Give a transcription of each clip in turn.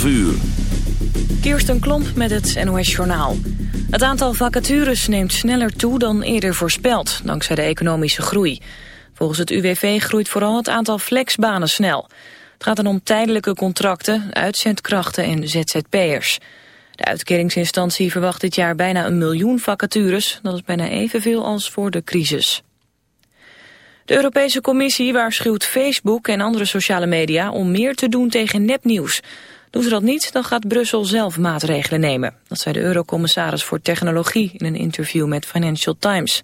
12 uur. Kirsten Klomp met het NOS-journaal. Het aantal vacatures neemt sneller toe dan eerder voorspeld, dankzij de economische groei. Volgens het UWV groeit vooral het aantal flexbanen snel. Het gaat dan om tijdelijke contracten, uitzendkrachten en ZZP'ers. De uitkeringsinstantie verwacht dit jaar bijna een miljoen vacatures. Dat is bijna evenveel als voor de crisis. De Europese Commissie waarschuwt Facebook en andere sociale media om meer te doen tegen nepnieuws. Doen ze dat niet, dan gaat Brussel zelf maatregelen nemen. Dat zei de Eurocommissaris voor Technologie in een interview met Financial Times.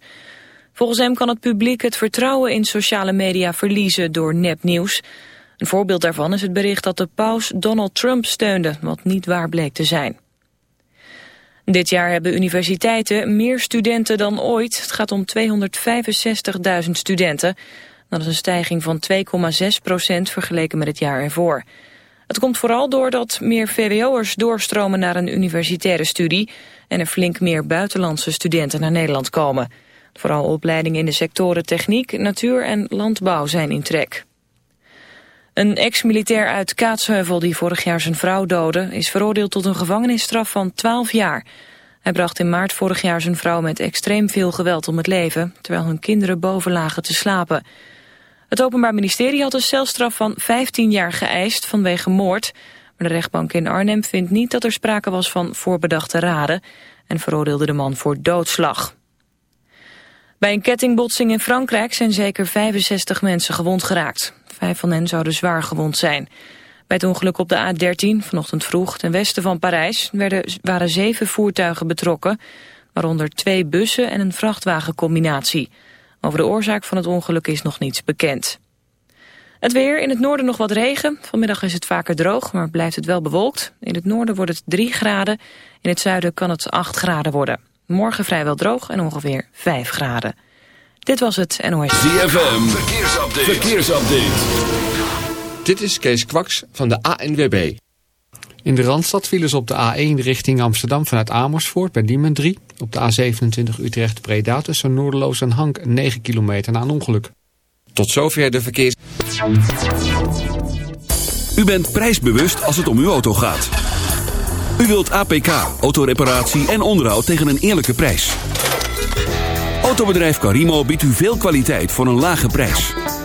Volgens hem kan het publiek het vertrouwen in sociale media verliezen door nepnieuws. Een voorbeeld daarvan is het bericht dat de paus Donald Trump steunde, wat niet waar bleek te zijn. Dit jaar hebben universiteiten meer studenten dan ooit. Het gaat om 265.000 studenten. Dat is een stijging van 2,6 procent vergeleken met het jaar ervoor. Het komt vooral doordat meer VWO'ers doorstromen naar een universitaire studie... en er flink meer buitenlandse studenten naar Nederland komen. Vooral opleidingen in de sectoren techniek, natuur en landbouw zijn in trek. Een ex-militair uit Kaatsheuvel die vorig jaar zijn vrouw doodde... is veroordeeld tot een gevangenisstraf van 12 jaar. Hij bracht in maart vorig jaar zijn vrouw met extreem veel geweld om het leven... terwijl hun kinderen boven lagen te slapen. Het Openbaar Ministerie had een celstraf van 15 jaar geëist vanwege moord... maar de rechtbank in Arnhem vindt niet dat er sprake was van voorbedachte raden... en veroordeelde de man voor doodslag. Bij een kettingbotsing in Frankrijk zijn zeker 65 mensen gewond geraakt. Vijf van hen zouden zwaar gewond zijn. Bij het ongeluk op de A13, vanochtend vroeg, ten westen van Parijs... Werden, waren zeven voertuigen betrokken, waaronder twee bussen en een vrachtwagencombinatie. Over de oorzaak van het ongeluk is nog niets bekend. Het weer, in het noorden nog wat regen. Vanmiddag is het vaker droog, maar blijft het wel bewolkt. In het noorden wordt het 3 graden, in het zuiden kan het 8 graden worden. Morgen vrijwel droog en ongeveer 5 graden. Dit was het NOS. ZFM, verkeersupdate. verkeersupdate. Dit is Kees Kwaks van de ANWB. In de Randstad vielen ze op de A1 richting Amsterdam vanuit Amersfoort bij Diemen 3. Op de A27 Utrecht-Breda tussen Noordeloos en Hank 9 kilometer na een ongeluk. Tot zover de verkeers... U bent prijsbewust als het om uw auto gaat. U wilt APK, autoreparatie en onderhoud tegen een eerlijke prijs. Autobedrijf Carimo biedt u veel kwaliteit voor een lage prijs.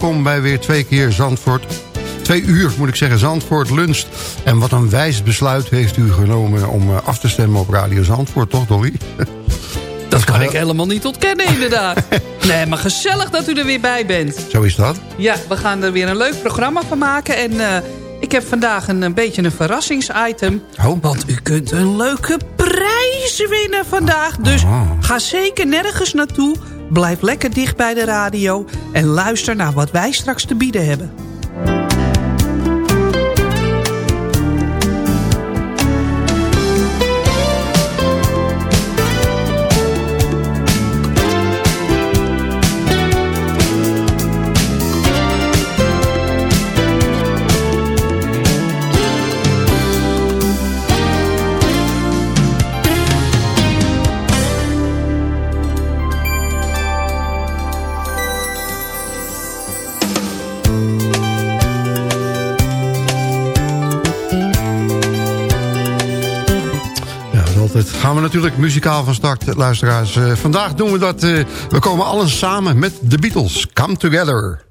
Welkom bij weer twee keer Zandvoort. Twee uur moet ik zeggen, Zandvoort lunst. En wat een wijs besluit heeft u genomen om eh, af te stemmen op Radio Zandvoort, toch Dolly? Dat kan ik helemaal niet ontkennen, inderdaad. Nee, maar gezellig dat u er weer bij bent. Zo is dat. Ja, we gaan er weer een leuk programma van maken. En uh, ik heb vandaag een, een beetje een verrassingsitem. Oh. Want u kunt een leuke prijs winnen vandaag. Dus Oh. ga zeker nergens naartoe. Blijf lekker dicht bij de radio. En luister naar wat wij straks te bieden hebben. Gaan we natuurlijk muzikaal van start, luisteraars. Eh, vandaag doen we dat. eh, we komen allen samen met de Beatles. Come Together.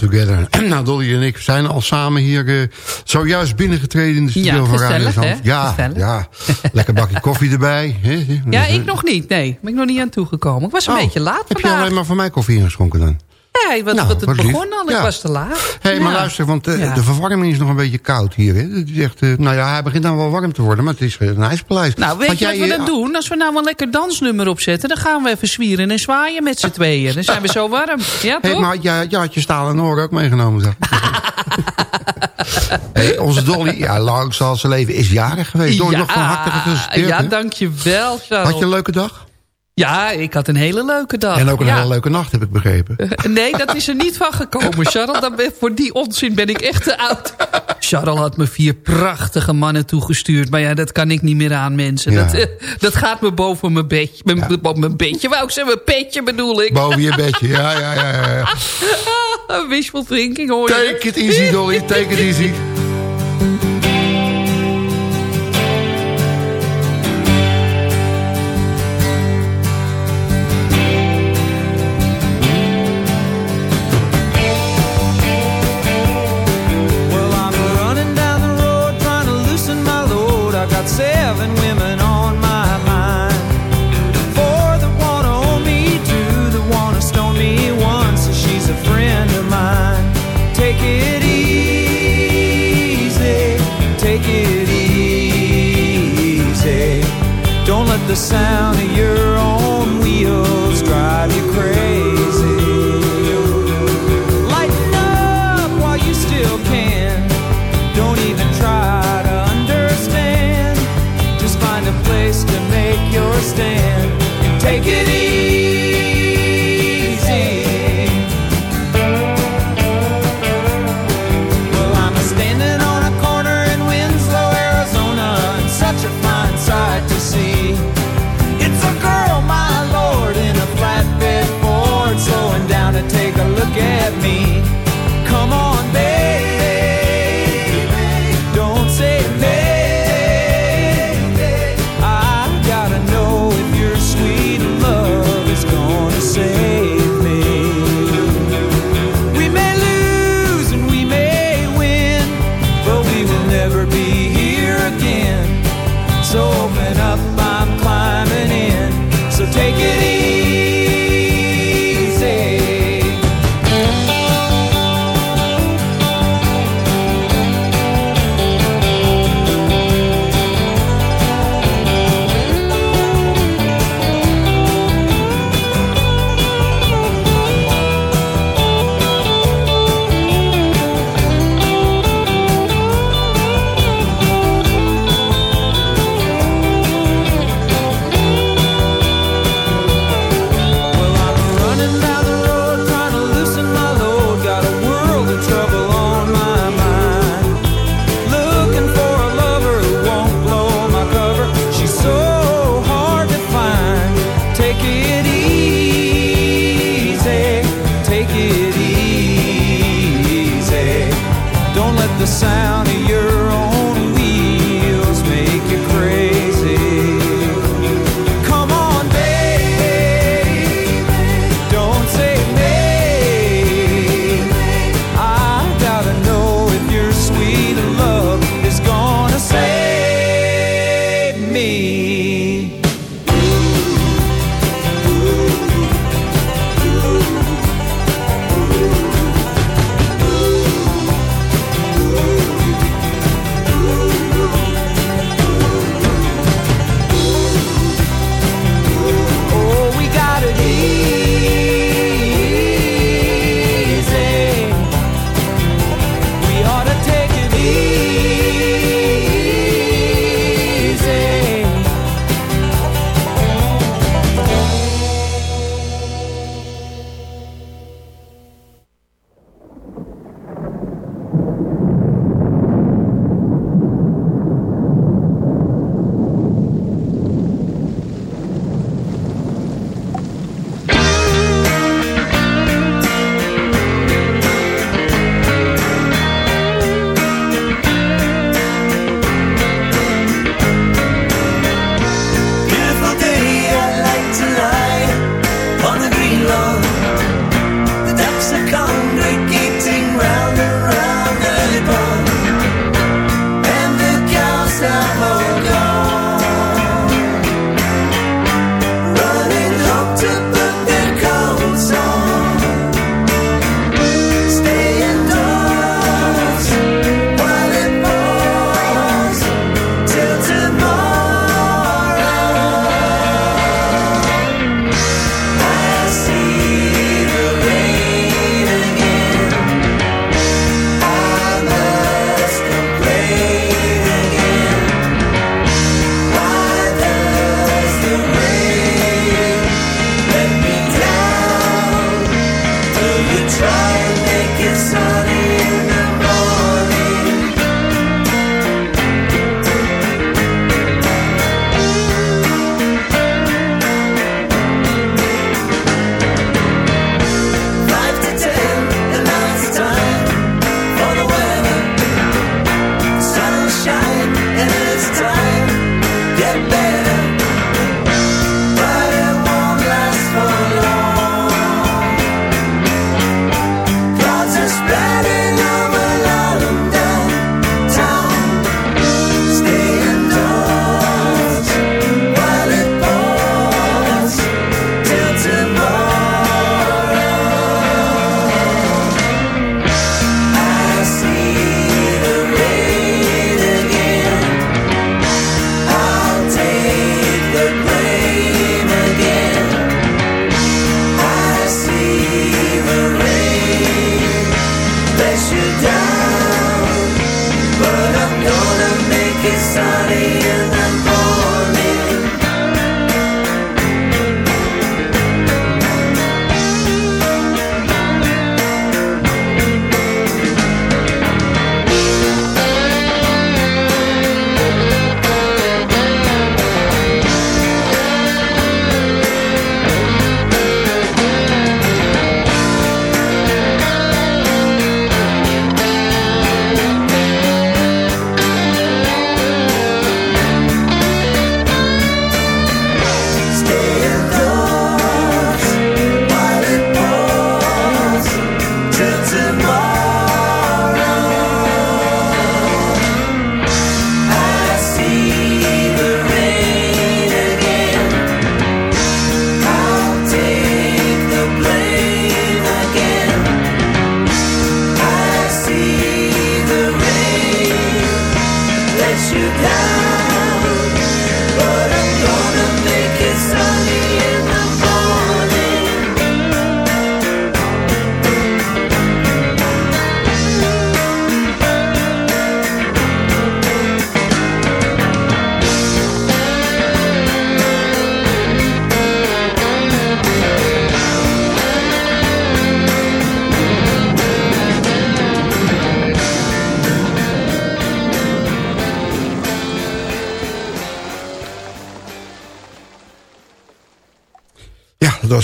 Together. nou, Dolly en ik zijn al samen hier uh, zojuist binnengetreden in de studio Ja, van Radio Zand. hè? Ja, Gezellig. ja, lekker bakje koffie erbij. Ja, ik nog niet. Nee, ben ik nog niet aan toegekomen. Ik was een oh, beetje laat Heb je alleen maar voor mij koffie ingeschonken dan? Nee, wat, Nou, het lief. begon al. Ik Ja. was te laat. Hé, hey, maar Ja. luister, want eh, Ja. de verwarming is nog een beetje koud hier. Hè? Het is echt, eh, nou ja, hij begint dan wel warm te worden, maar het is eh, een ijspaleis. Nou, weet Want je wat jij, we dan doen? Als we nou een lekker dansnummer opzetten... dan gaan we even zwieren en zwaaien met z'n tweeën. Dan zijn we zo warm. Ja, Hey, toch? maar had jij, jij had je stalen oren ook meegenomen, zeg. hey, onze Dolly, ja, lang zal ze leven, is jarig geweest. Dolly, nog van harte gefeliciteerd. Ja, dankjewel, Charles. Had je een leuke dag? Ja, ik had een hele leuke dag. En ook een ja. hele leuke nacht, heb ik begrepen. Nee, dat is er niet van gekomen, Charles. Dan ben, voor die onzin ben ik echt te oud. Charles had me vier prachtige mannen toegestuurd. Maar ja, dat kan ik niet meer aan, mensen. Ja. Dat, eh, dat gaat me boven mijn bedje. Mijn, mijn bedje, wou ik zeggen, mijn petje bedoel ik. Boven je bedje, ja, ja, ja. ja. Wishful thinking, hoor je. Take it easy, Dolly, take it easy.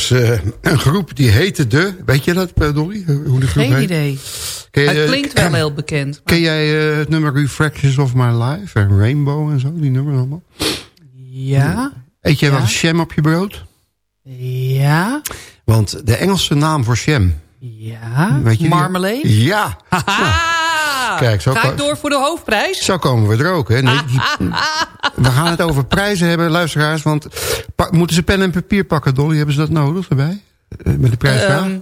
Was eh, een groep die heette De... Weet je dat, eh, Dolly? Hoe de groep Geen heet? idee. Je, Het klinkt wel heel bekend. Ken jij eh, het nummer Refractions of My Life en Rainbow en zo? Die nummers allemaal? Ja? Eet jij Ja. wel jam op je brood? Ja? Want de Engelse naam voor jam... Ja? Weet je die? Marmalade? Ja, Haha! Kijk, zo Ga ik door voor de hoofdprijs? zo komen we er ook. Hè? Nee, die- we gaan het over prijzen hebben, luisteraars. Want moeten ze pen en papier pakken, Dolly? Hebben ze dat nodig erbij? Eh, Met de prijsvraag? Ehm,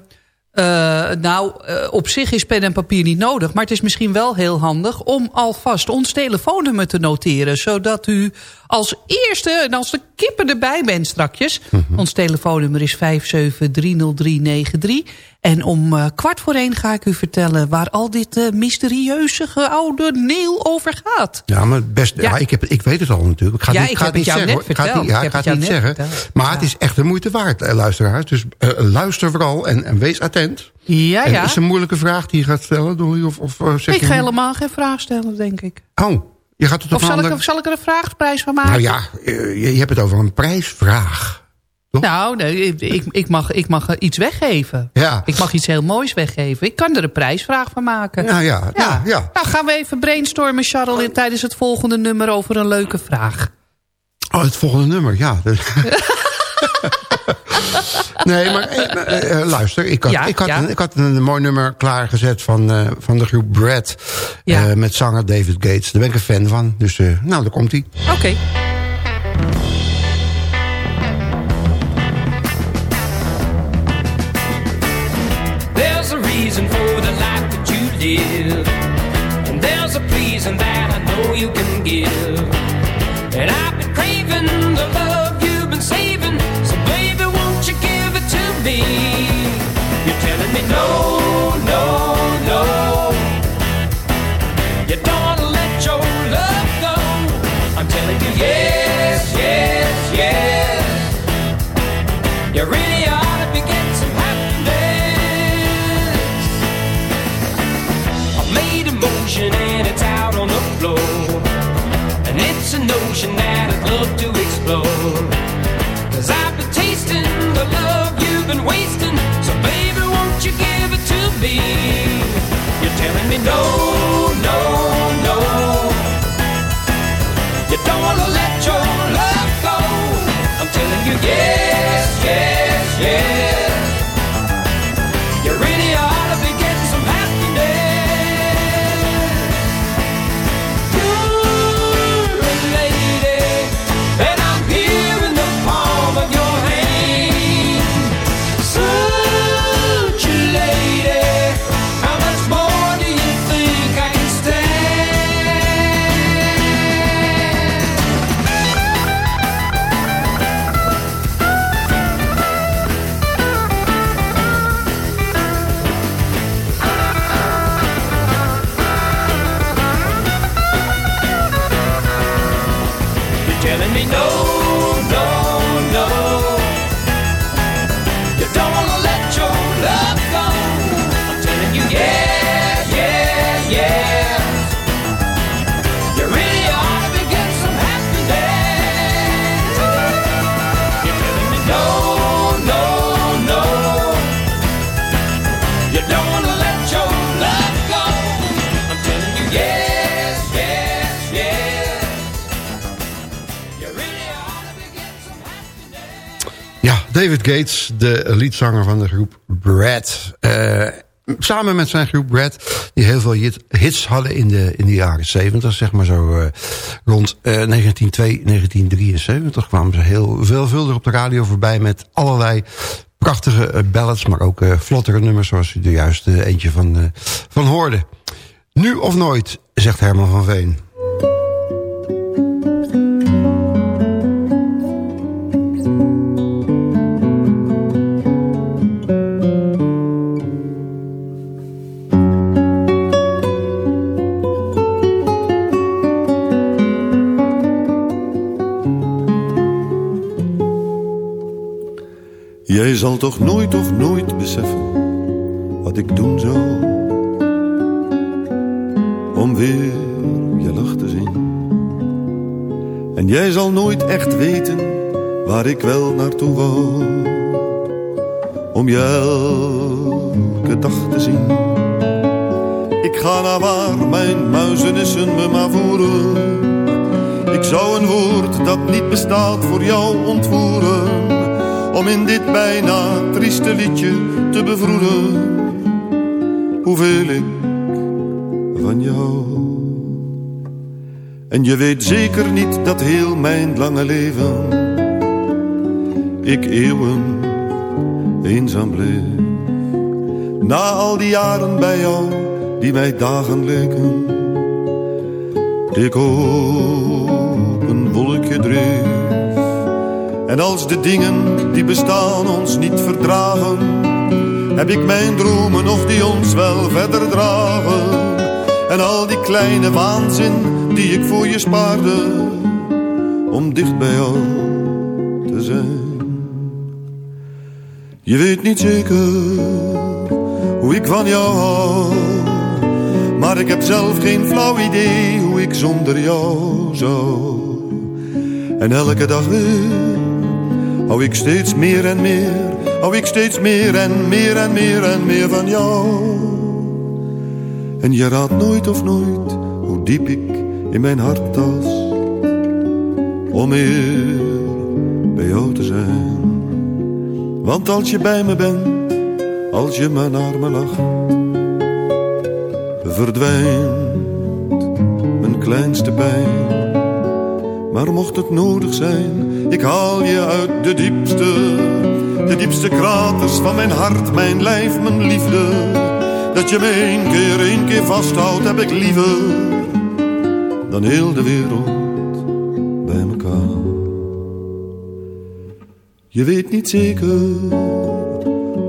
eh, nou, eh, op zich is pen en papier niet nodig. Maar het is misschien wel heel handig om alvast ons telefoonnummer te noteren. Zodat u als eerste, en als de kippen erbij bent strakjes... Mhm. ons telefoonnummer is 5730393. En om eh, kwart voor één ga ik u vertellen... waar al dit eh, mysterieuze oude Neel over gaat. Ja, maar best, ja. Ja. ik, heb, ik weet het al natuurlijk. Ik ga, Ja, niet, ik ga heb het jou zeggen. net niet, ja, ik ga het niet zeggen. verteld. Maar het is echt de moeite waard, eh, luisteraars. Dus luister vooral en, en wees attent. Ja, En ja. is een moeilijke vraag die je gaat stellen, Dolly? Of, of eh, zeg Ik je ga helemaal geen vraag stellen, denk ik. Oh, je gaat het Of zal, ik, zal ik er een vraagprijs van maken? Nou ja, eh, je, hebt het over een prijsvraag. Nou, nee, ik, ik, mag, ik mag iets weggeven. Ja. Ik mag iets heel moois weggeven. Ik kan er een prijsvraag van maken. Nou ja, ja. ja. Nou, gaan we even brainstormen, Charles, tijdens het volgende nummer over een leuke vraag. Oh, het volgende nummer, ja. nee, maar eh, eh, luister. Ik had, Ja, ik, had ja. Een, ik had een mooi nummer klaargezet van, eh, van de groep Brad. Ja. eh, met zanger David Gates. Daar ben ik een fan van. Dus eh, nou, daar komt hij. Oké. There's a reason for the life that you live. David Gates, de liedzanger van de groep Brad. Eh, samen met zijn groep Brad, die heel veel hit- hits hadden in de, in de jaren 70, zeg maar zo eh, rond eh 1902, 1973 kwamen ze heel veelvuldig op de radio voorbij met allerlei prachtige eh, ballads, maar ook eh, vlottere nummers zoals u er juist eh, eentje van, eh, van hoorde. Nu of nooit, zegt Herman van Veen. Jij zal toch nooit of nooit beseffen wat ik doen zou om weer je lach te zien. En jij zal nooit echt weten waar ik wel naartoe wou. om je elke dag te zien. Ik ga naar waar mijn muizenissen me maar voeren. Ik zou een woord dat niet bestaat voor jou ontvoeren. Om in dit bijna trieste liedje te bevroeden. Hoeveel ik van jou. En je weet zeker niet dat heel mijn lange leven ik eeuwen eenzaam bleef. Na al die jaren bij jou, die mij dagen leken, ik op En als de dingen die bestaan ons niet verdragen, heb ik mijn dromen of die ons wel verder dragen. En al die kleine waanzin die ik voor je spaarde, om dicht bij jou te zijn. Je weet niet zeker hoe ik van jou hou. Maar ik heb zelf geen flauw idee hoe ik zonder jou zou. En elke dag weer hou ik steeds meer en meer. Hou ik steeds meer en meer en meer en meer van jou. En je raadt nooit of nooit hoe diep ik in mijn hart tas. Om meer bij jou te zijn. Want als je bij me bent, als je maar naar me lacht, verdwijnt mijn kleinste pijn. Maar mocht het nodig zijn, ik haal je uit de diepste, de diepste kraters van mijn hart, mijn lijf, mijn liefde. Dat je me één keer, één keer vasthoudt, heb ik liever dan heel de wereld bij elkaar. Je weet niet zeker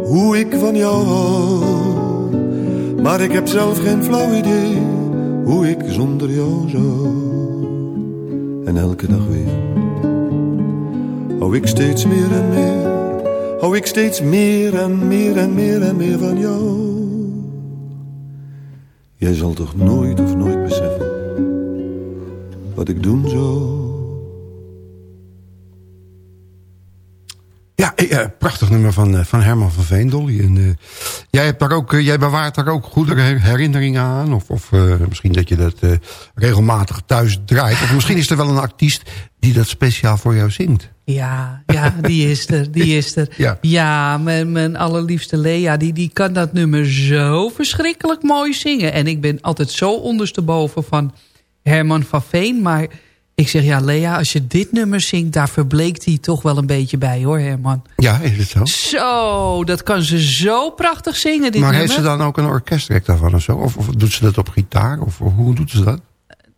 hoe ik van jou hou. Maar ik heb zelf geen flauw idee hoe ik zonder jou zou. En elke dag weer hou ik steeds meer en meer. Hou ik steeds meer en meer en meer en meer van jou. Jij zal toch nooit of nooit beseffen wat ik doen zou. Ja, eh, eh, prachtig nummer van, eh, van Herman van Veendolly. En, eh, jij, hebt daar ook, jij bewaart daar ook goede her- herinneringen aan? Of, of misschien dat je dat regelmatig thuis draait? Of misschien is er wel een artiest die dat speciaal voor jou zingt? Ja, ja, die is er, die is er. Ja. Ja, mijn, mijn allerliefste Lea, die, die kan dat nummer zo verschrikkelijk mooi zingen. En ik ben altijd zo ondersteboven van Herman van Veen. Maar ik zeg, ja Lea, als je dit nummer zingt, daar verbleekt hij toch wel een beetje bij hoor, Herman. Ja, is het zo? Zo, dat kan ze zo prachtig zingen, dit maar nummer. heeft ze dan ook een orkestdirect daarvan of zo? Of, of doet ze dat op gitaar? Of hoe doet ze dat?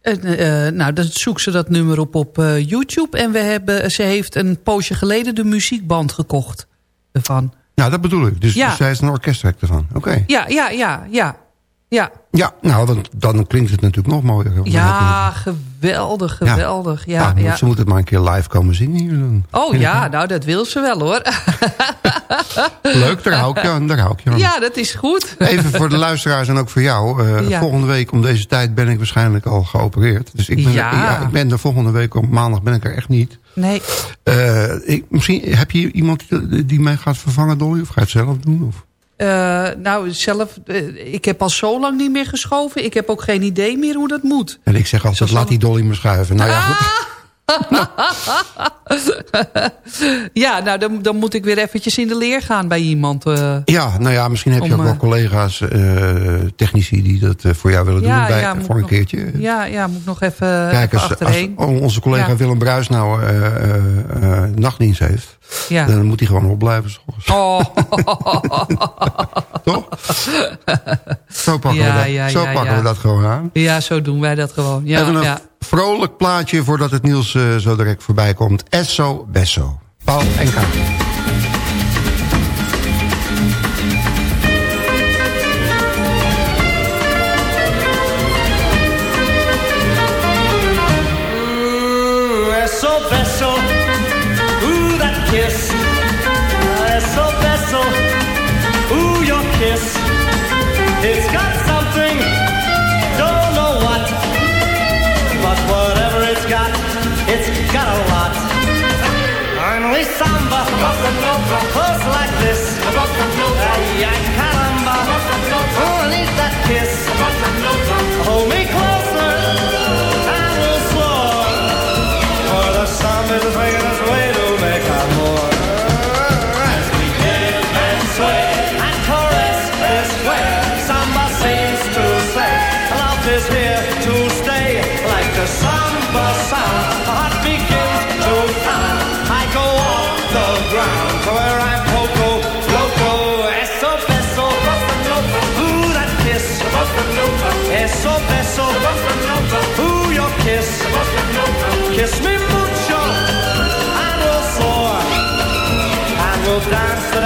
Eh, eh, nou, dan zoekt ze dat nummer op op eh, YouTube. En we hebben, ze heeft een poosje geleden de muziekband gekocht ervan. Ja, dat bedoel ik. Dus, Ja. dus zij is een orkestdirect ervan. Oké. Ja, ja, ja, ja. Ja, Ja, nou, dan, dan klinkt het natuurlijk nog mooier. Ja geweldig, ja. geweldig. Ja, Ja, ja. Ze moet het maar een keer live komen zingen hier dan. Oh ja, nou dat wil ze wel hoor. Leuk, daar hou ik je aan. Daar hou ik je aan. Ja, dat is goed. Even voor de luisteraars en ook voor jou. eh. Volgende week om deze tijd ben ik waarschijnlijk al geopereerd. Dus ik ben, Ja. ja, ik ben de volgende week op maandag ben ik er echt niet. Nee, Eh, ik, misschien heb je iemand die, die mij gaat vervangen, Dolly? Of ga je het zelf doen? Of? Eh, nou zelf, eh, ik heb al zo lang niet meer geschoven. Ik heb ook geen idee meer hoe dat moet. En ik zeg altijd, laat die Dolly me schuiven. Nou ja, goed. Ja, nou dan, dan moet ik weer eventjes in de leer gaan bij iemand. eh. Ja, nou ja, misschien heb je ook wel eh, collega's, eh, technici... die dat voor jou willen doen bij, ja, voor een nog- keertje. Ja, ja, moet ik nog even, Kijk, even als, onze collega Ja. Willem Bruis nou eh, nachtdienst heeft... Ja. dan moet hij gewoon opblijven. Oh. Toch? Zo pakken, we, dat, ja, zo ja, pakken we dat gewoon aan. ja, zo doen wij dat gewoon. Ja, Even een ja. Vrolijk plaatje voordat het nieuws eh, zo direct voorbij komt. Esso Besso. Paul en Kaat. Samba, dance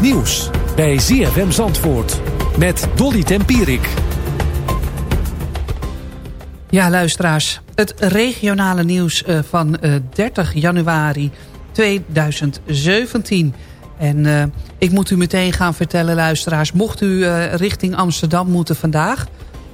Nieuws bij ZFM Zandvoort met Dolly Tempierik. Ja, luisteraars. Het regionale nieuws eh, van eh, 30 januari 2017. En eh, ik moet u meteen gaan vertellen, luisteraars... mocht u eh, richting Amsterdam moeten vandaag...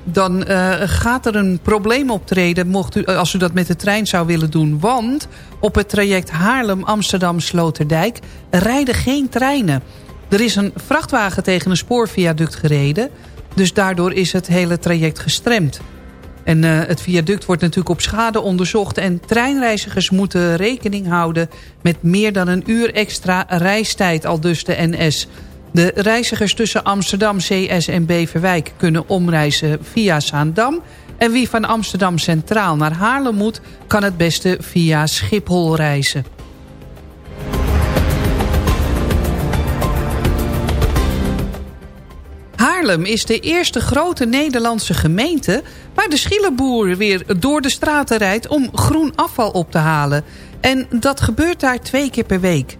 dan eh, gaat er een probleem optreden mocht u, eh, als u dat met de trein zou willen doen. Want op het traject Haarlem-Amsterdam-Sloterdijk... rijden geen treinen. Er is een vrachtwagen tegen een spoorviaduct gereden... dus daardoor is het hele traject gestremd. En eh, het viaduct wordt natuurlijk op schade onderzocht... en treinreizigers moeten rekening houden... met meer dan een uur extra reistijd, al dus de NS. De reizigers tussen Amsterdam, CS en Beverwijk... kunnen omreizen via Zaandam... en wie van Amsterdam Centraal naar Haarlem moet... kan het beste via Schiphol reizen. Is de eerste grote Nederlandse gemeente... waar de schielenboer weer door de straten rijdt om groen afval op te halen. En dat gebeurt daar twee keer per week.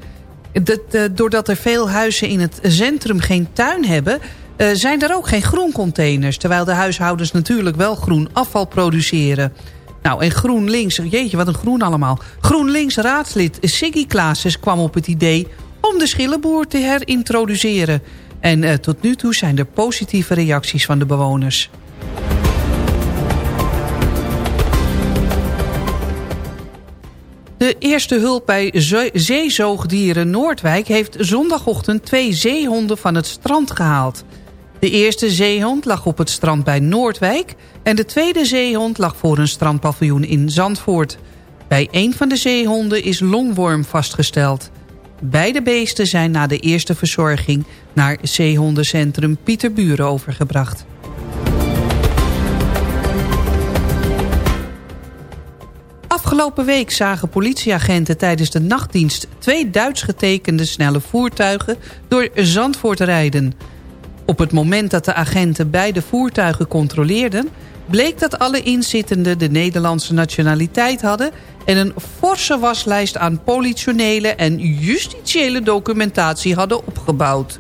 Dat, doordat er veel huizen in het centrum geen tuin hebben... eh, zijn er ook geen groencontainers... terwijl de huishoudens natuurlijk wel groen afval produceren... Nou, en GroenLinks, jeetje, wat een groen allemaal. GroenLinks raadslid Siggy Klaassen kwam op het idee om de schillenboer te herintroduceren. En eh, tot nu toe zijn er positieve reacties van de bewoners. De eerste hulp bij ze- zeezoogdieren Noordwijk heeft zondagochtend twee zeehonden van het strand gehaald. De eerste zeehond lag op het strand bij Noordwijk... en de tweede zeehond lag voor een strandpaviljoen in Zandvoort. Bij een van de zeehonden is longworm vastgesteld. Beide beesten zijn na de eerste verzorging... naar zeehondencentrum Pieterburen overgebracht. Afgelopen week zagen politieagenten tijdens de nachtdienst... twee Duits getekende snelle voertuigen door Zandvoort rijden. Op het moment dat de agenten beide voertuigen controleerden... bleek dat alle inzittenden de Nederlandse nationaliteit hadden... en een forse waslijst aan politionele en justitiële documentatie hadden opgebouwd.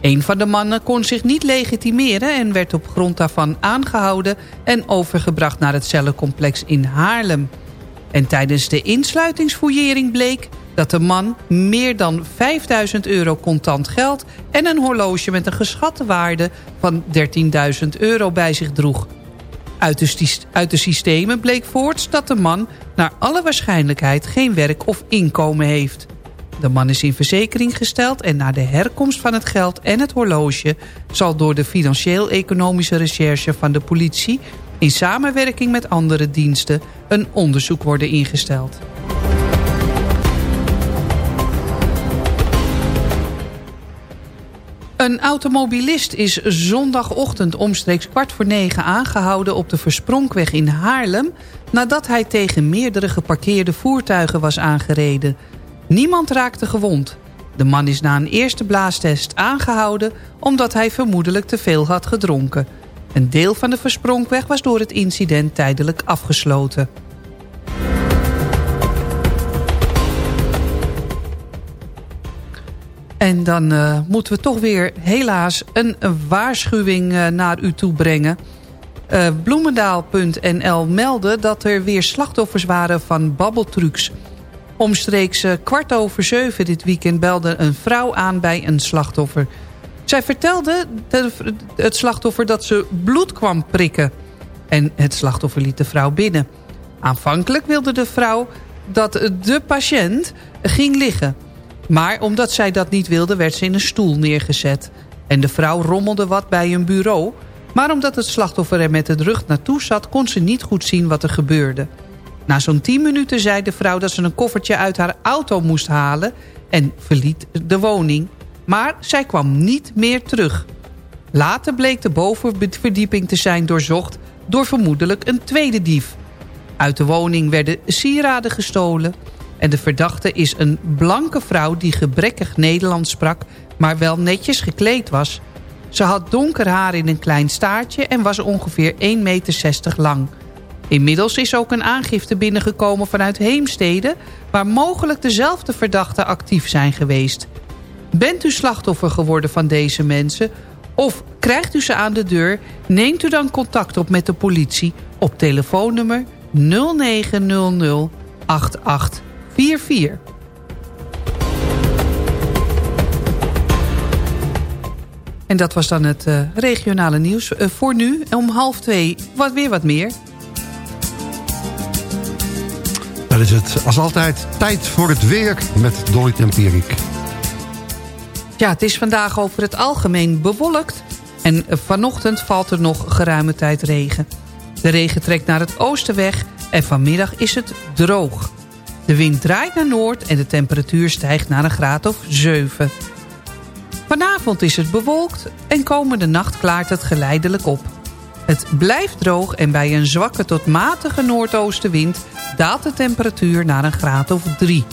Een van de mannen kon zich niet legitimeren en werd op grond daarvan aangehouden... en overgebracht naar het cellencomplex in Haarlem. En tijdens de insluitingsfouillering bleek dat de man meer dan 5000 euro contant geld... en een horloge met een geschatte waarde van 13.000 euro bij zich droeg. Uit de, uit de systemen bleek voorts dat de man naar alle waarschijnlijkheid geen werk of inkomen heeft. De man is in verzekering gesteld en naar de herkomst van het geld en het horloge... zal door de financieel-economische recherche van de politie... in samenwerking met andere diensten een onderzoek worden ingesteld. Een automobilist is zondagochtend omstreeks kwart voor negen aangehouden op de Verspronkweg in Haarlem... nadat hij tegen meerdere geparkeerde voertuigen was aangereden. Niemand raakte gewond. De man is na een eerste blaastest aangehouden omdat hij vermoedelijk te veel had gedronken. Een deel van de Verspronkweg was door het incident tijdelijk afgesloten. En dan uh, moeten we toch weer helaas een, waarschuwing uh, naar u toe brengen. Uh, Bloemendaal.nl meldde dat er weer slachtoffers waren van babbeltrucs. Omstreeks kwart over zeven dit weekend belde een vrouw aan bij een slachtoffer. Zij vertelde de, het slachtoffer dat ze bloed kwam prikken. En het slachtoffer liet de vrouw binnen. Aanvankelijk wilde de vrouw dat de patiënt ging liggen... Maar omdat zij dat niet wilde, werd ze in een stoel neergezet. En de vrouw rommelde wat bij een bureau... maar omdat het slachtoffer er met de rug naartoe zat... kon ze niet goed zien wat er gebeurde. Na zo'n 10 minuten zei de vrouw dat ze een koffertje uit haar auto moest halen... en verliet de woning. Maar zij kwam niet meer terug. Later bleek de bovenverdieping te zijn doorzocht... door vermoedelijk een tweede dief. Uit de woning werden sieraden gestolen... En de verdachte is een blanke vrouw die gebrekkig Nederlands sprak... maar wel netjes gekleed was. Ze had donker haar in een klein staartje en was ongeveer 1,60 meter lang. Inmiddels is ook een aangifte binnengekomen vanuit Heemstede... waar mogelijk dezelfde verdachten actief zijn geweest. Bent u slachtoffer geworden van deze mensen... of krijgt u ze aan de deur... neemt u dan contact op met de politie op telefoonnummer 0900 88 4-4. En dat was dan het uh, regionale nieuws. Uh, voor nu, om half twee, wat, weer wat meer. Dan is het als altijd tijd voor het weer met Dolly Tempierik. Ja, het is vandaag over het algemeen bewolkt. En vanochtend valt er nog geruime tijd regen. De regen trekt naar het oosten weg en vanmiddag is het droog. De wind draait naar noord en de temperatuur stijgt naar een graad of 7. Vanavond is het bewolkt en komende nacht klaart het geleidelijk op. Het blijft droog en bij een zwakke tot matige noordoostenwind... daalt de temperatuur naar een graad of 3.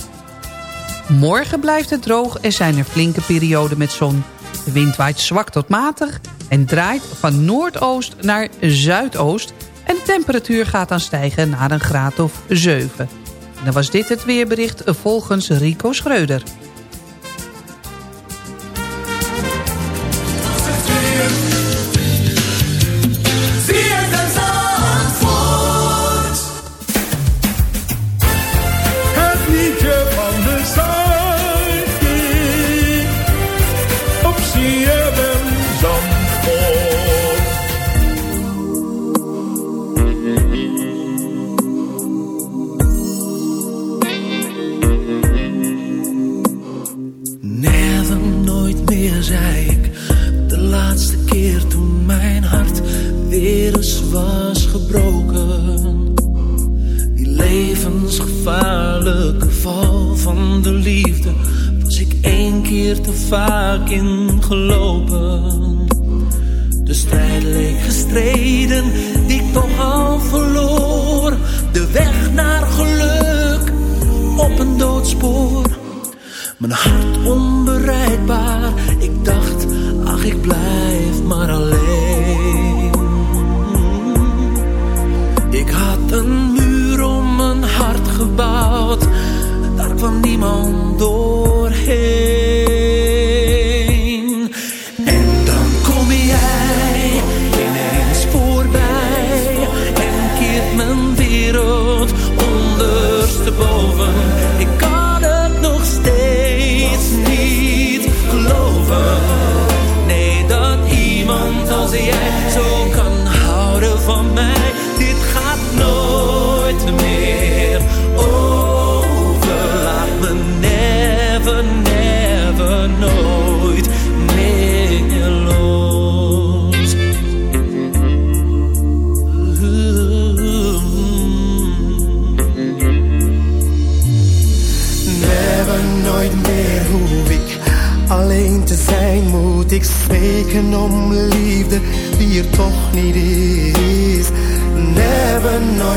Morgen blijft het droog en zijn er flinke perioden met zon. De wind waait zwak tot matig en draait van noordoost naar zuidoost... en de temperatuur gaat dan stijgen naar een graad of 7. Dan was dit het weerbericht volgens Rico Schreuder.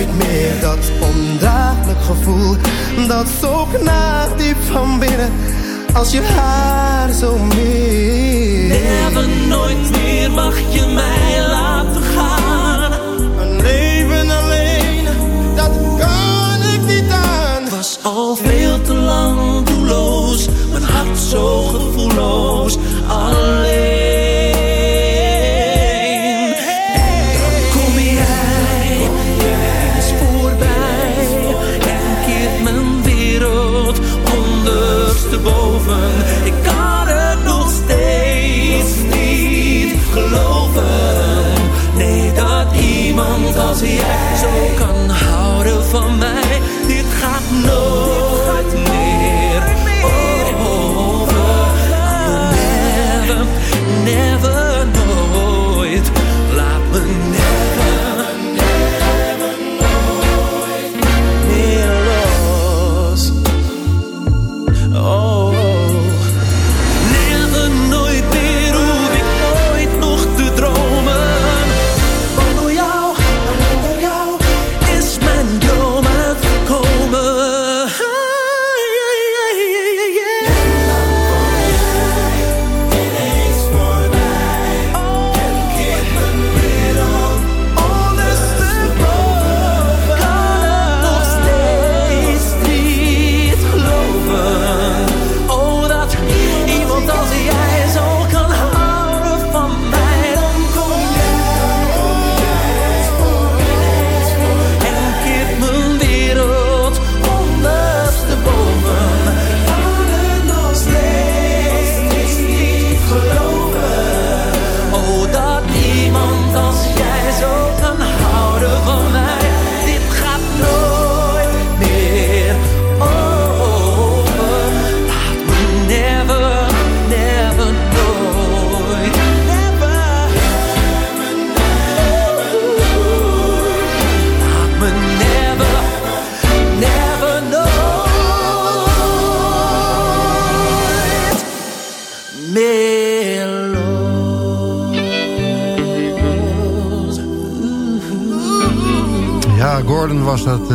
meer Dat ondraaglijk gevoel Dat zo knaagt diep van binnen Als je haar zo mist Never, nooit meer mag je mij laten gaan. Een leven alleen, dat kan ik niet aan. Was al veel te lang doelloos Mijn hart zo gevoelloos.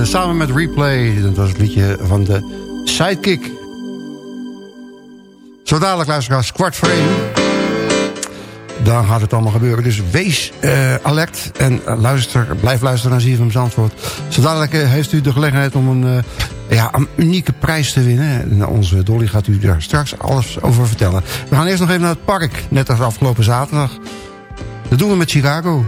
samen met Replay. Dat was het liedje van de Sidekick. Zo dadelijk luisteraars, kwart voor één. Dan gaat het allemaal gebeuren. Dus wees uh, alert en eh, luister, blijf luisteren naar je Zandvoort. Zo dadelijk eh, heeft u de gelegenheid om een, ja, een unieke prijs te winnen. Onze Dolly gaat u daar straks alles over vertellen. We gaan eerst nog even naar het park, net als afgelopen zaterdag. Dat doen we met Chicago.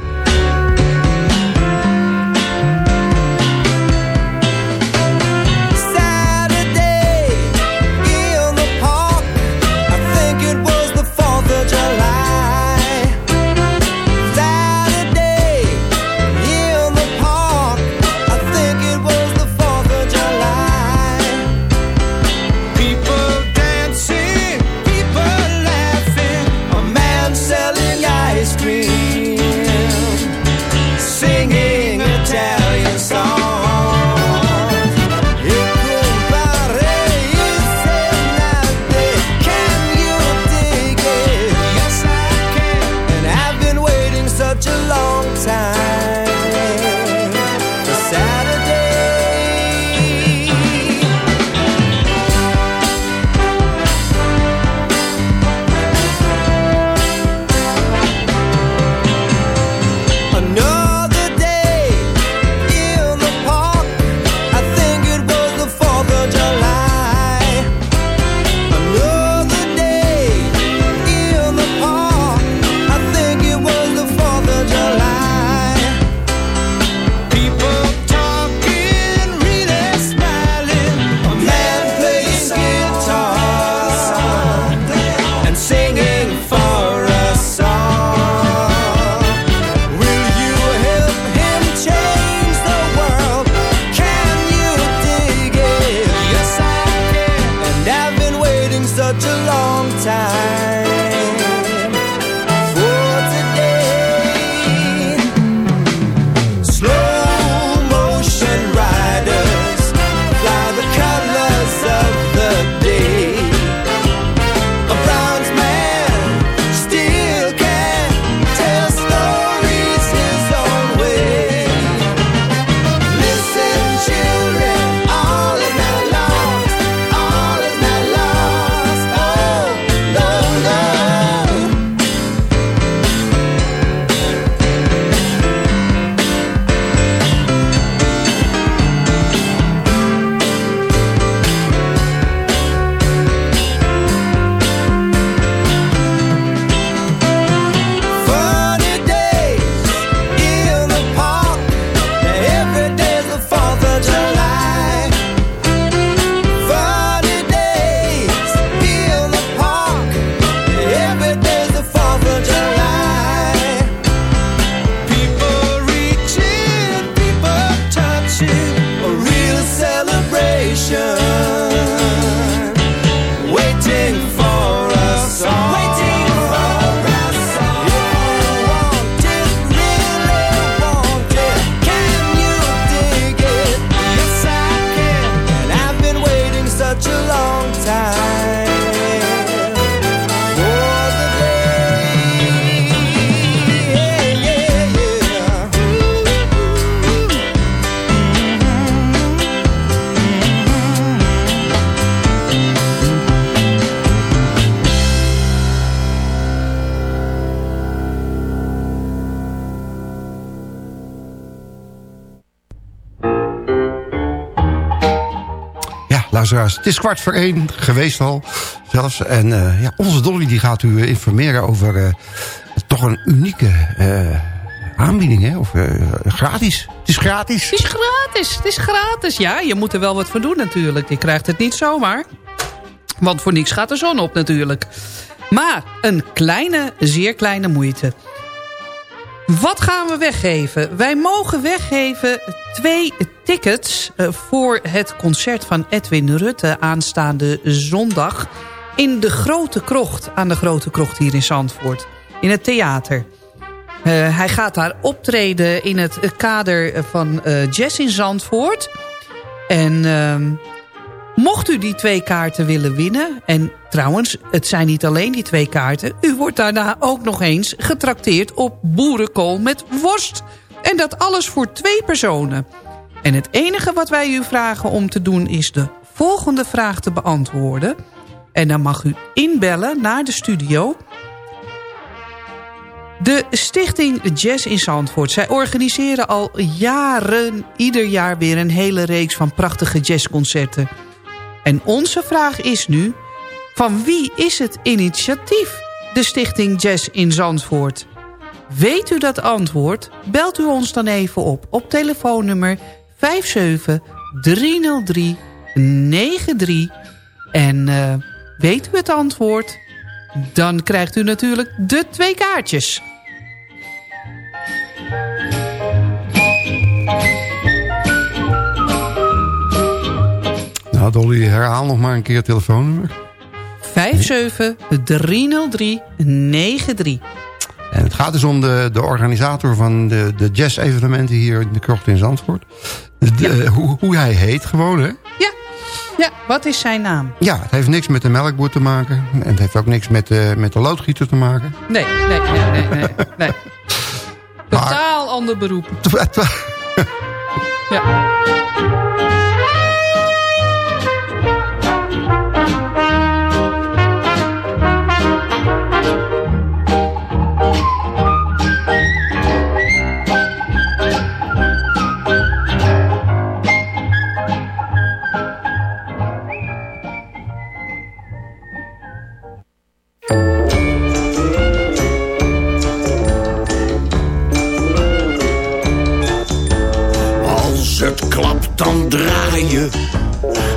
Het is kwart voor één, geweest al zelfs. En eh, ja, onze Dolly die gaat u eh, informeren over eh, toch een unieke aanbieding, hè? Of gratis. Het is gratis. Het is gratis, het is gratis. Ja, je moet er wel wat voor doen natuurlijk. Je krijgt het niet zomaar. Want voor niks gaat de zon op natuurlijk. Maar een kleine, zeer kleine moeite. Wat gaan we weggeven? Wij mogen weggeven twee tickets eh, voor het concert van Edwin Rutte aanstaande zondag in de Grote Krocht, aan de Grote Krocht hier in Zandvoort, in het theater. Eh, hij gaat daar optreden in het kader van eh, Jazz in Zandvoort. En ehm, mocht u die twee kaarten willen winnen... en trouwens, het zijn niet alleen die twee kaarten... u wordt daarna ook nog eens getrakteerd op boerenkool met worst. En dat alles voor twee personen. En het enige wat wij u vragen om te doen... is de volgende vraag te beantwoorden. En dan mag u inbellen naar de studio... De stichting Jazz in Zandvoort. Zij organiseren al jaren, ieder jaar weer een hele reeks van prachtige jazzconcerten. En onze vraag is nu, van wie is het initiatief? De stichting Jazz in Zandvoort. Weet u dat antwoord? Belt u ons dan even op op telefoonnummer 57 303 93. En eh, weet u het antwoord? Dan krijgt u natuurlijk de twee kaartjes. Nou, Dolly, herhaal nog maar een keer het telefoonnummer. 5730393. En het gaat dus om de, de organisator van de, de jazz-evenementen hier in de krocht in Zandvoort. De- de- hoe, hoe hij heet gewoon, hè? Ja, ja, wat is zijn naam? Ja, het heeft niks met de melkboer te maken. En het heeft ook niks met, de met de loodgieter te maken. Nee, nee, nee, nee, nee. nee. Totaal ander beroep. Ja. Dan draai je.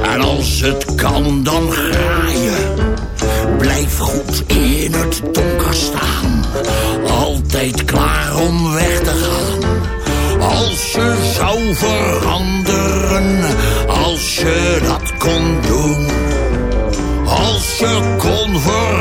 En als het kan, dan graai je. Blijf goed in het donker staan. Altijd klaar om weg te gaan. Als je zou veranderen, als je dat kon doen. Als je kon veranderen,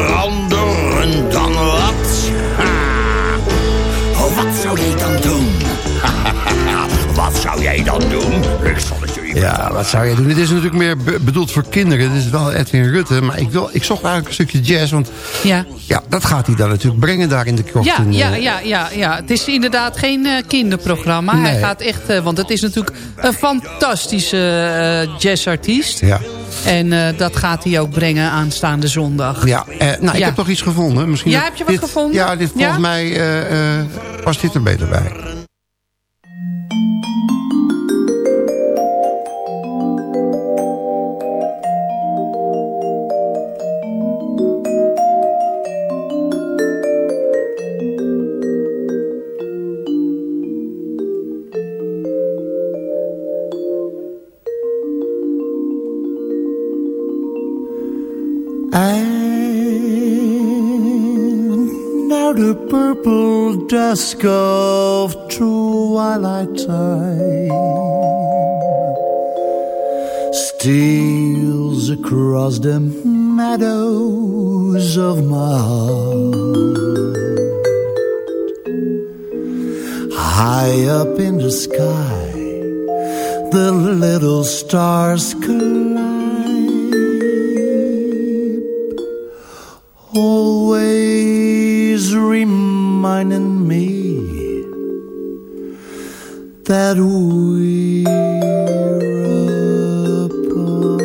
Ja, wat zou je doen? Dit is natuurlijk meer be- bedoeld voor kinderen. Dit is wel Edwin Rutte. Maar ik, wil, ik zocht eigenlijk een stukje jazz. Want Ja. ja, dat gaat hij dan natuurlijk brengen daar in de krocht. Ja, ja, eh, ja, ja, ja. Het is inderdaad geen eh, kinderprogramma. Hij Nee. gaat echt, eh, want het is natuurlijk een fantastische jazzartiest. Ja. En dat gaat hij ook brengen aanstaande zondag. Ja, eh, nou, ik Ja. heb toch iets gevonden. Misschien Ja, heb je wat dit- gevonden? Ja, dit, volgens Ja? mij eh, past dit er beter bij. Dusk of twilight time steals across the meadows of my heart. High up in the sky, the little stars climb. always reminding me that apart.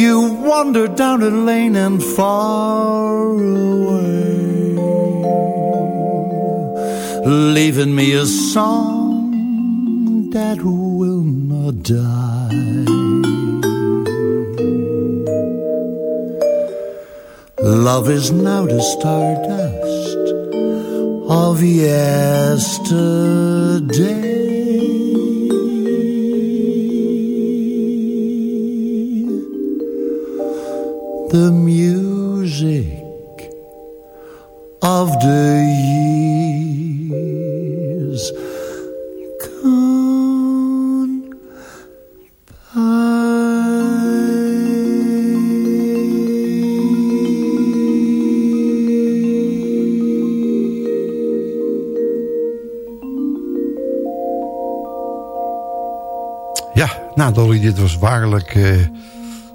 You wander down the lane and far away, leaving me a song that will not die. Love is now the stardust of yesterday. The music of the years nou Dolly, dit was waarlijk eh,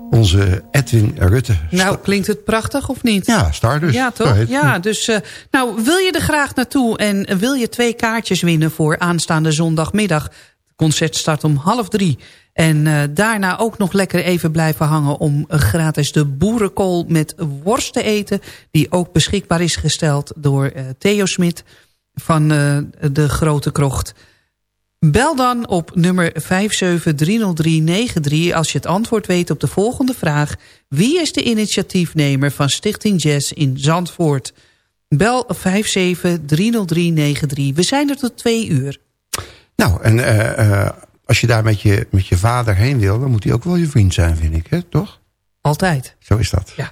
onze Edwin Rutte. Nou, klinkt het prachtig of niet? Ja, Stardust. Ja, Zo toch? Ja, dus eh, nou, wil je er graag naartoe en wil je twee kaartjes winnen voor aanstaande zondagmiddag? Het concert start om half drie. En eh, daarna ook nog lekker even blijven hangen om gratis de boerenkool met worst te eten. Die ook beschikbaar is gesteld door Theo Smit van de Grote Krocht. Bel dan op nummer 5730393 als je het antwoord weet op de volgende vraag. Wie is de initiatiefnemer van Stichting Jazz in Zandvoort? Bel 5730393. We zijn er tot twee uur. Nou, en eh, eh, als je daar met je, met je vader heen wil... dan moet hij ook wel je vriend zijn, vind ik, hè? toch? Altijd. Zo is dat. Ja.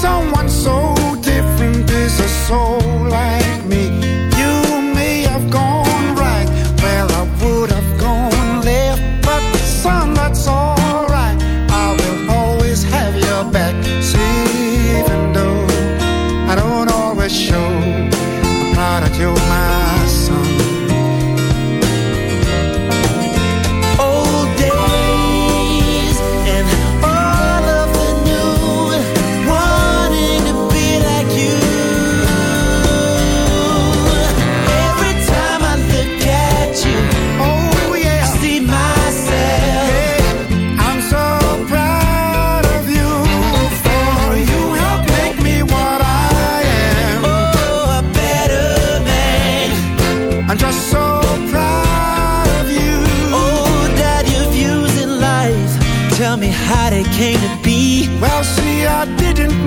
Someone so different is a soul like me.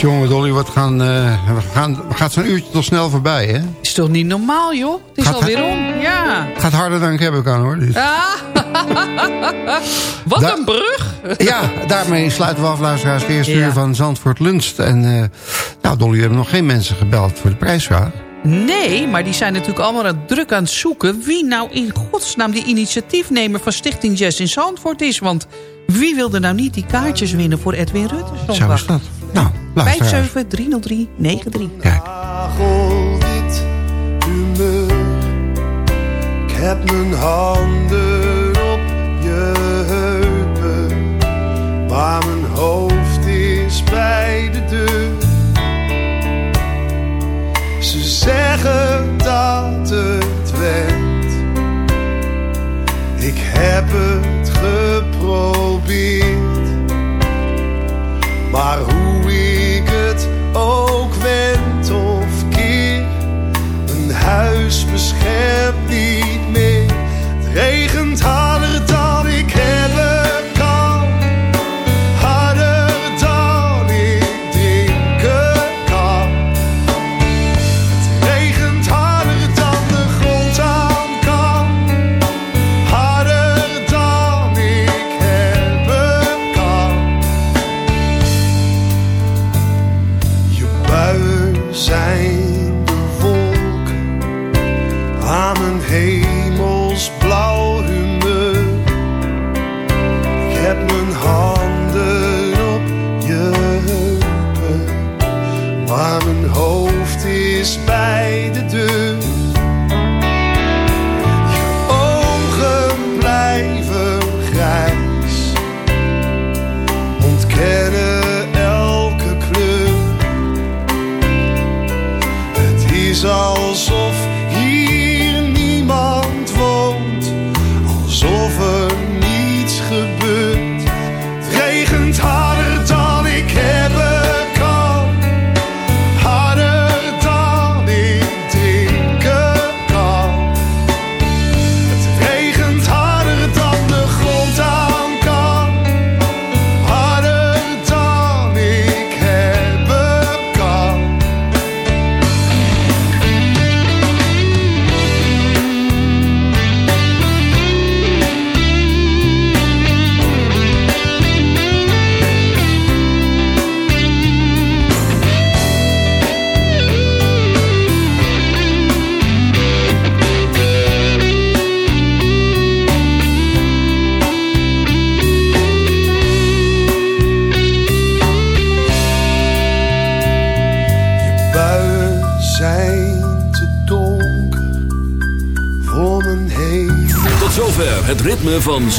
Jongen Dolly, wat gaan, we gaan, gaat zo'n uurtje toch snel voorbij, hè? Is toch niet normaal, joh? Het is Gaat alweer om. Ja. Het gaat harder dan ik heb kan, hoor. Dus- Ah. Wat Da- een brug. Ja, daarmee sluiten we af, luisteraars, het eerste Ja. uur van Zandvoort Lunst. En eh, nou, Dolly, we hebben nog geen mensen gebeld voor de prijsvraag. Nee, maar die zijn natuurlijk allemaal aan druk aan het zoeken... wie nou in godsnaam die initiatiefnemer van Stichting Jazz in Zandvoort is. Want wie wilde nou niet die kaartjes winnen voor Edwin Rutte Zo is dat. Nou, luisteraars. 5730393. Hagelwit humeur. Ik heb mijn handen op je heupen, maar mijn hoofd is bij de deur. Ze zeggen dat het went. Ik heb het geprobeerd. Maar hoe ik het ook wend of keer, een huis beschermt niet meer. Het regent harder dan ik hebben